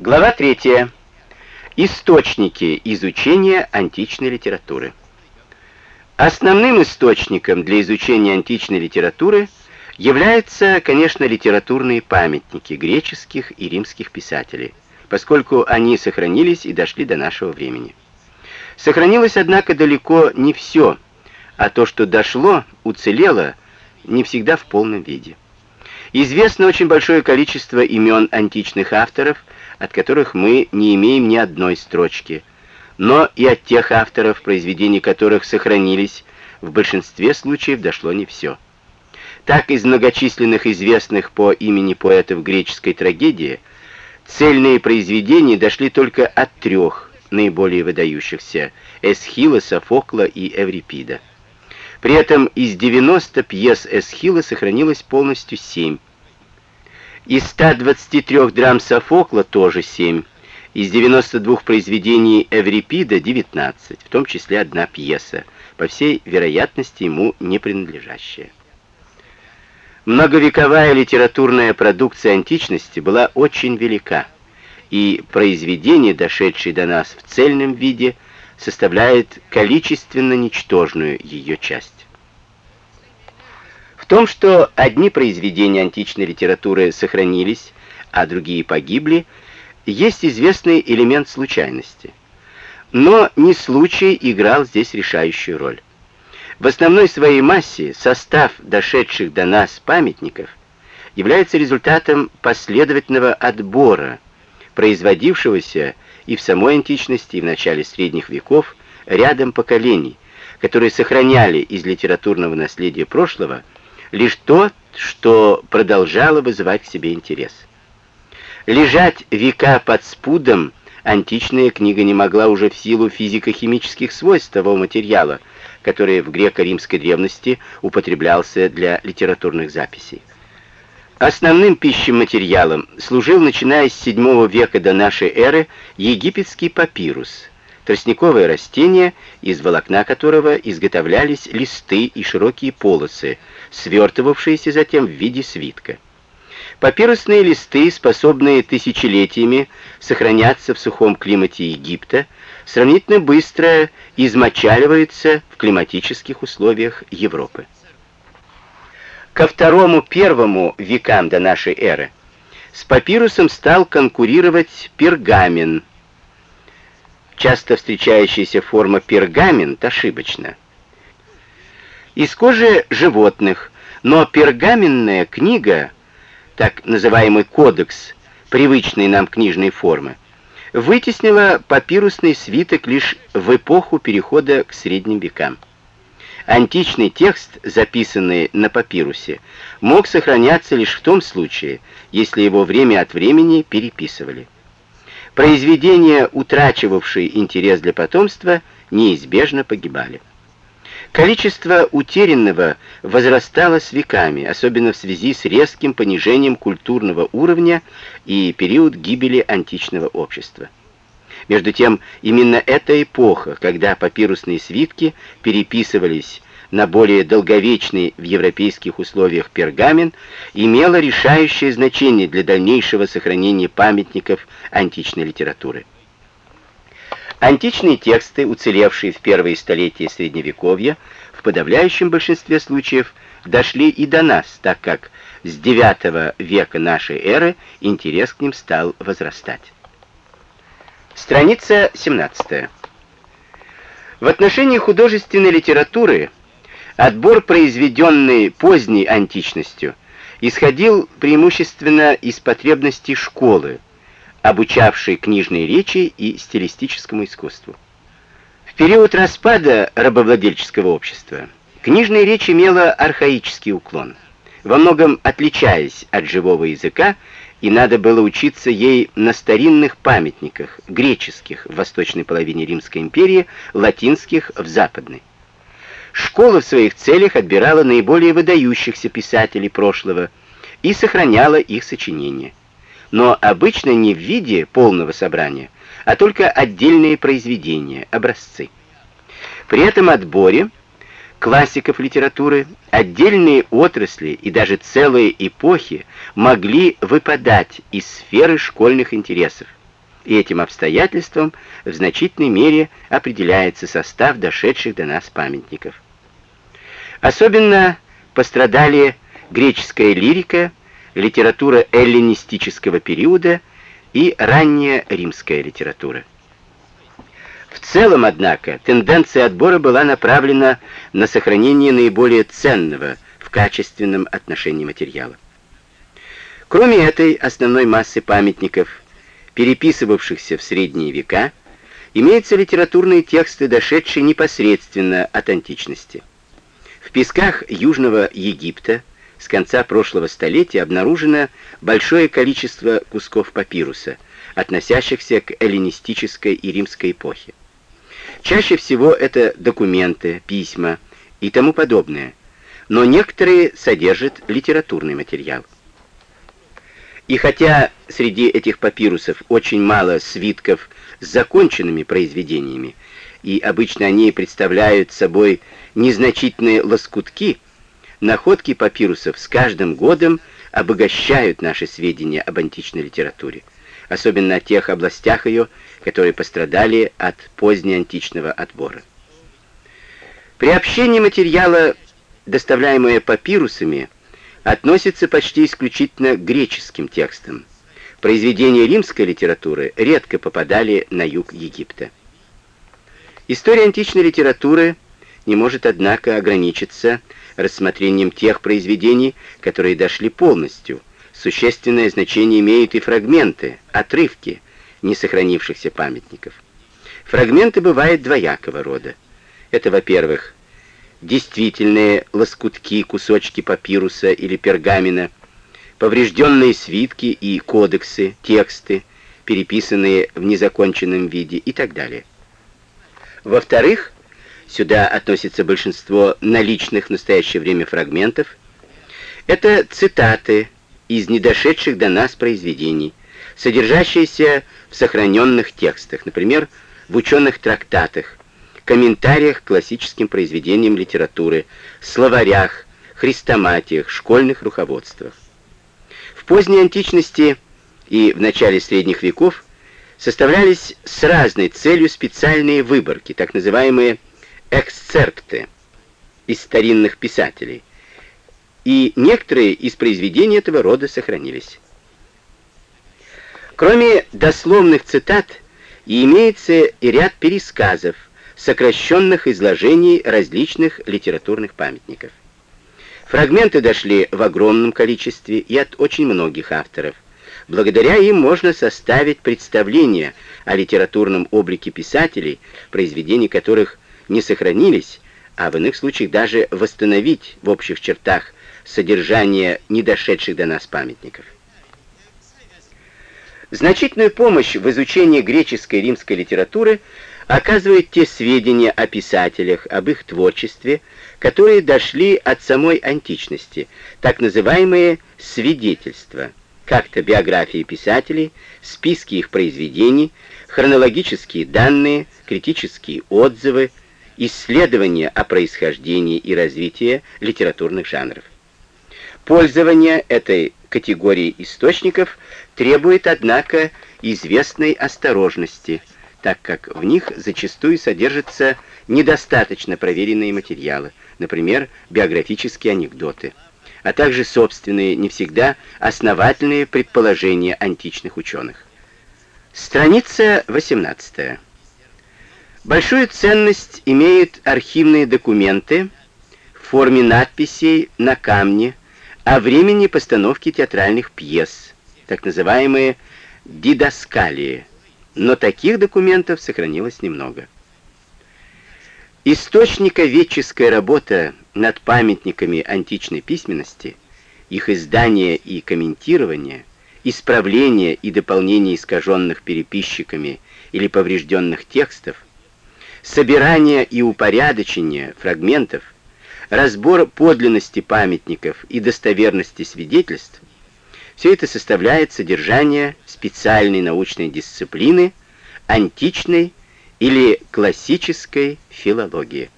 Глава 3. Источники изучения античной литературы. Основным источником для изучения античной литературы являются, конечно, литературные памятники греческих и римских писателей, поскольку они сохранились и дошли до нашего времени. Сохранилось, однако, далеко не все, а то, что дошло, уцелело, не всегда в полном виде. Известно очень большое количество имен античных авторов, от которых мы не имеем ни одной строчки, но и от тех авторов, произведений которых сохранились, в большинстве случаев дошло не все. Так из многочисленных известных по имени поэтов греческой трагедии цельные произведения дошли только от трех наиболее выдающихся – Эсхила, Софокла и Эврипида. При этом из 90 пьес Эсхила сохранилось полностью 7, из 123 драм Софокла тоже 7. Из 92 произведений Эврипида 19, в том числе одна пьеса, по всей вероятности ему не принадлежащая. Многовековая литературная продукция античности была очень велика, и произведение, дошедшее до нас в цельном виде, составляет количественно ничтожную ее часть том, что одни произведения античной литературы сохранились, а другие погибли, есть известный элемент случайности. Но не случай играл здесь решающую роль. В основной своей массе состав дошедших до нас памятников является результатом последовательного отбора, производившегося и в самой античности, и в начале средних веков рядом поколений, которые сохраняли из литературного наследия прошлого – лишь то, что продолжало вызывать к себе интерес. Лежать века под спудом античная книга не могла уже в силу физико-химических свойств того материала, который в греко-римской древности употреблялся для литературных записей. Основным пищим материалом служил, начиная с VII века до нашей эры, египетский папирус – тростниковое растение, из волокна которого изготовлялись листы и широкие полосы, свертывавшиеся затем в виде свитка. Папирусные листы, способные тысячелетиями сохраняться в сухом климате Египта, сравнительно быстро измочаливаются в климатических условиях Европы. Ко второму-первому векам до нашей эры с папирусом стал конкурировать пергамент, часто встречающаяся форма пергамент ошибочна. Из кожи животных, но пергаменная книга, так называемый кодекс, привычной нам книжной формы, вытеснила папирусный свиток лишь в эпоху перехода к средним векам. Античный текст, записанный на папирусе, мог сохраняться лишь в том случае, если его время от времени переписывали. Произведения, утрачивавшие интерес для потомства, неизбежно погибали. Количество утерянного возрастало с веками, особенно в связи с резким понижением культурного уровня и период гибели античного общества. Между тем, именно эта эпоха, когда папирусные свитки переписывались на более долговечный в европейских условиях пергамент имело решающее значение для дальнейшего сохранения памятников античной литературы. Античные тексты, уцелевшие в первые столетия Средневековья, в подавляющем большинстве случаев дошли и до нас, так как с IX века нашей эры интерес к ним стал возрастать. Страница 17. В отношении художественной литературы Отбор, произведенный поздней античностью, исходил преимущественно из потребностей школы, обучавшей книжной речи и стилистическому искусству. В период распада рабовладельческого общества книжная речь имела архаический уклон, во многом отличаясь от живого языка, и надо было учиться ей на старинных памятниках, греческих в восточной половине Римской империи, латинских в западной. Школа в своих целях отбирала наиболее выдающихся писателей прошлого и сохраняла их сочинения. Но обычно не в виде полного собрания, а только отдельные произведения, образцы. При этом отборе классиков литературы отдельные отрасли и даже целые эпохи могли выпадать из сферы школьных интересов, и этим обстоятельством в значительной мере определяется состав дошедших до нас памятников. Особенно пострадали греческая лирика, литература эллинистического периода и ранняя римская литература. В целом, однако, тенденция отбора была направлена на сохранение наиболее ценного в качественном отношении материала. Кроме этой основной массы памятников, переписывавшихся в средние века, имеются литературные тексты, дошедшие непосредственно от античности. В песках Южного Египта с конца прошлого столетия обнаружено большое количество кусков папируса, относящихся к эллинистической и римской эпохе. Чаще всего это документы, письма и тому подобное, но некоторые содержат литературный материал. И хотя среди этих папирусов очень мало свитков с законченными произведениями, и обычно они представляют собой незначительные лоскутки, находки папирусов с каждым годом обогащают наши сведения об античной литературе, особенно о тех областях ее, которые пострадали от позднеантичного отбора. Приобщение материала, доставляемое папирусами, относится почти исключительно к греческим текстам. Произведения римской литературы редко попадали на юг Египта. История античной литературы не может, однако, ограничиться рассмотрением тех произведений, которые дошли полностью. Существенное значение имеют и фрагменты, отрывки не сохранившихся памятников. Фрагменты бывают двоякого рода. Это, во-первых, действительные лоскутки, кусочки папируса или пергамена, поврежденные свитки и кодексы, тексты, переписанные в незаконченном виде и так далее. Во-вторых, сюда относится большинство наличных в настоящее время фрагментов, это цитаты из недошедших до нас произведений, содержащиеся в сохраненных текстах, например, в ученых трактатах, комментариях к классическим произведениям литературы, словарях, хрестоматиях, школьных руководствах. В поздней античности и в начале средних веков составлялись с разной целью специальные выборки, так называемые эксцерпты из старинных писателей, и некоторые из произведений этого рода сохранились. Кроме дословных цитат, имеется и ряд пересказов, сокращенных изложений различных литературных памятников. Фрагменты дошли в огромном количестве и от очень многих авторов. Благодаря им можно составить представление о литературном облике писателей, произведения которых не сохранились, а в иных случаях даже восстановить в общих чертах содержание недошедших до нас памятников. Значительную помощь в изучении греческой и римской литературы оказывают те сведения о писателях, об их творчестве, которые дошли от самой античности, так называемые свидетельства, как-то биографии писателей, списки их произведений, хронологические данные, критические отзывы, исследования о происхождении и развитии литературных жанров. Пользование этой категории источников требует, однако, известной осторожности – так как в них зачастую содержатся недостаточно проверенные материалы, например, биографические анекдоты, а также собственные, не всегда основательные предположения античных ученых. Страница 18. Большую ценность имеют архивные документы в форме надписей на камне о времени постановки театральных пьес, так называемые дидаскалии, но таких документов сохранилось немного. Источниковедческая работа над памятниками античной письменности, их издание и комментирование, исправление и дополнение искаженных переписчиками или поврежденных текстов, собирание и упорядочение фрагментов, разбор подлинности памятников и достоверности свидетельств все это составляет содержание специальной научной дисциплины античной или классической филологии.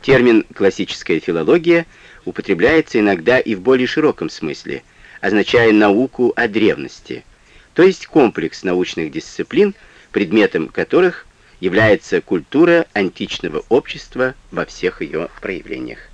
Термин «классическая филология» употребляется иногда и в более широком смысле, означая науку о древности, то есть комплекс научных дисциплин, предметом которых является культура античного общества во всех ее проявлениях.